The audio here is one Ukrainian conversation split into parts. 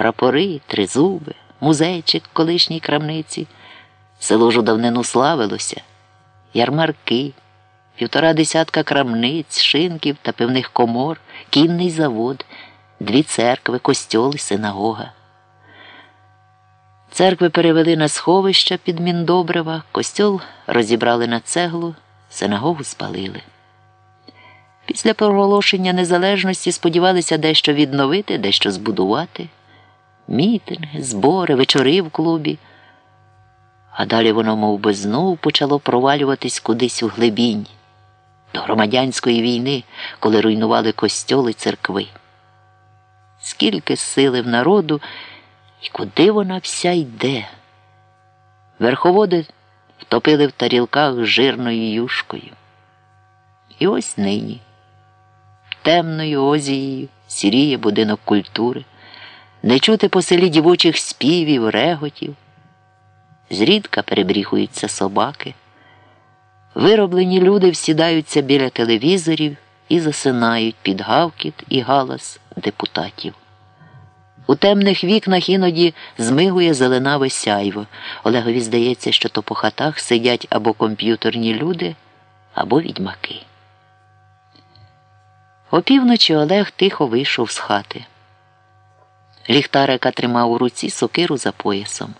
прапори, тризуби, музейчик колишній крамниці. Село ж давнину славилося, ярмарки, півтора десятка крамниць, шинків та пивних комор, кінний завод, дві церкви, костьол і синагога. Церкви перевели на сховища під Міндобрива, костьол розібрали на цеглу, синагогу спалили. Після проголошення незалежності сподівалися дещо відновити, дещо збудувати. Мітинги, збори, вечори в клубі. А далі воно мов би, знов почало провалюватись кудись у глибінь до громадянської війни, коли руйнували костьоли церкви. Скільки сили в народу і куди вона вся йде? Верховоди втопили в тарілках жирною юшкою. І ось нині темною озією сіріє будинок культури, не чути по селі дівочих співів, реготів. Зрідка перебріхуються собаки. Вироблені люди всідаються біля телевізорів і засинають під гавкіт і галас депутатів. У темних вікнах іноді змигує зеленаве сяйво. Олегові здається, що то по хатах сидять або комп'ютерні люди, або відьмаки. Опівночі Олег тихо вийшов з хати. Ліхтарика тримав у руці сокиру за поясом.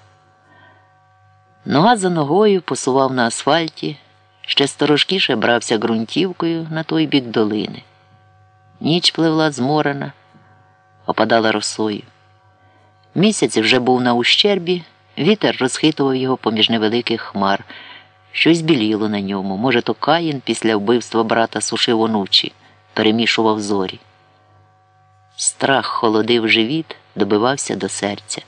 Нога за ногою посував на асфальті, ще сторожкіше брався ґрунтівкою на той бік долини. Ніч пливла зморена, опадала росою. Місяць вже був на ущербі, вітер розхитував його поміж невеликих хмар. Щось біліло на ньому. Може, то Каїн після вбивства брата сушив онучі, перемішував зорі. Страх холодив живіт, добивався до серця.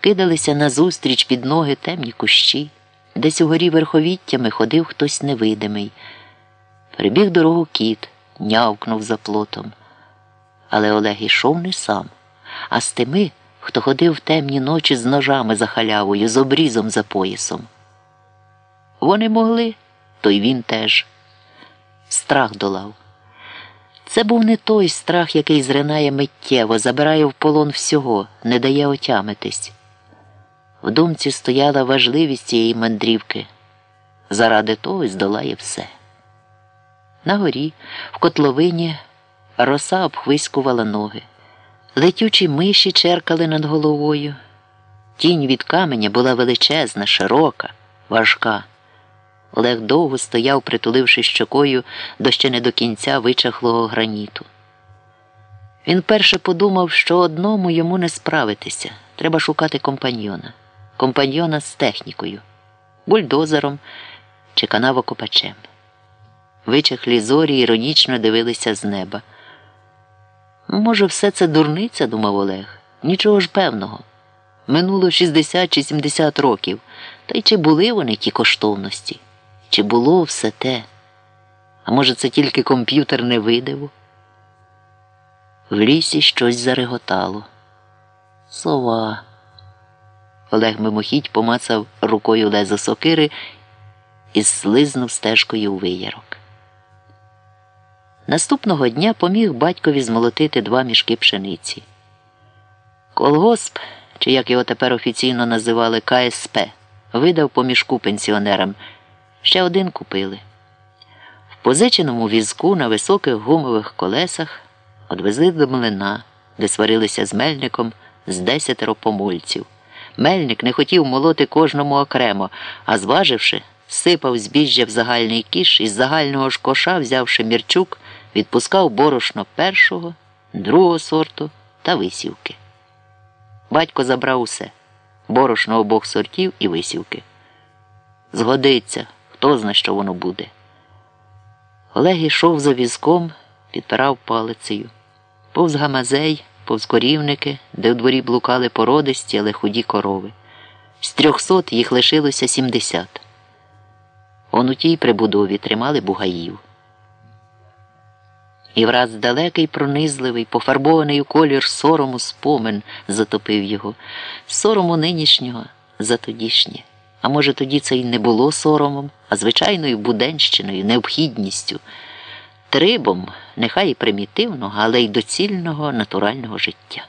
Кидалися назустріч під ноги темні кущі, десь угорі верховіттями ходив хтось невидимий. Прибіг дорогу кіт, нявкнув за плотом. Але Олег ішов не сам, а з тими, хто ходив в темні ночі з ножами за халявою, з обрізом за поясом. Вони могли, то й він теж. Страх долав. Це був не той страх, який зринає миттєво, забирає в полон всього, не дає отямитись. В думці стояла важливість цієї мандрівки. Заради того здолає все. На горі, в котловині, роса обхвискувала ноги. Летючі миші черкали над головою. Тінь від каменя була величезна, широка, важка. Олег довго стояв, притуливши щокою до ще не до кінця вичахлого граніту. Він перше подумав, що одному йому не справитися. Треба шукати компаньйона. Компаньйона з технікою, бульдозером чи канавокопачем. Вичахлі зорі іронічно дивилися з неба. Може, все це дурниця, думав Олег. Нічого ж певного. Минуло 60 чи 70 років. Та й чи були вони ті коштовності? Чи було все те? А може, це тільки комп'ютер не видиво? В лісі щось зареготало. Сова. Олег мимохідь помацав рукою лезо сокири і слизнув стежкою у виярок. Наступного дня поміг батькові змолотити два мішки пшениці. Колгосп, чи як його тепер офіційно називали КСП, видав по мішку пенсіонерам. Ще один купили. В позиченому візку на високих гумових колесах одвезли до млина, де сварилися з мельником з десятеро помольців. Мельник не хотів молоти кожному окремо, а зваживши, сипав збіжжя в загальний кіш із загального ж коша, взявши мірчук, відпускав борошно першого, другого сорту та висівки. Батько забрав усе борошно обох сортів і висівки. Згодиться, хто зна, що воно буде. Олег йшов за візком, підпирав палицею, повз гамазей, повз корівники, де в дворі блукали породисті, але худі корови. З трьохсот їх лишилося сімдесят. Он у тій прибудові тримали бугаїв. І враз далекий, пронизливий, пофарбований у колір сорому спомин затопив його, сорому нинішнього за тодішнє. А може, тоді це й не було соромом, а звичайною буденщиною, необхідністю, трибом, нехай і примітивного, але й доцільного натурального життя.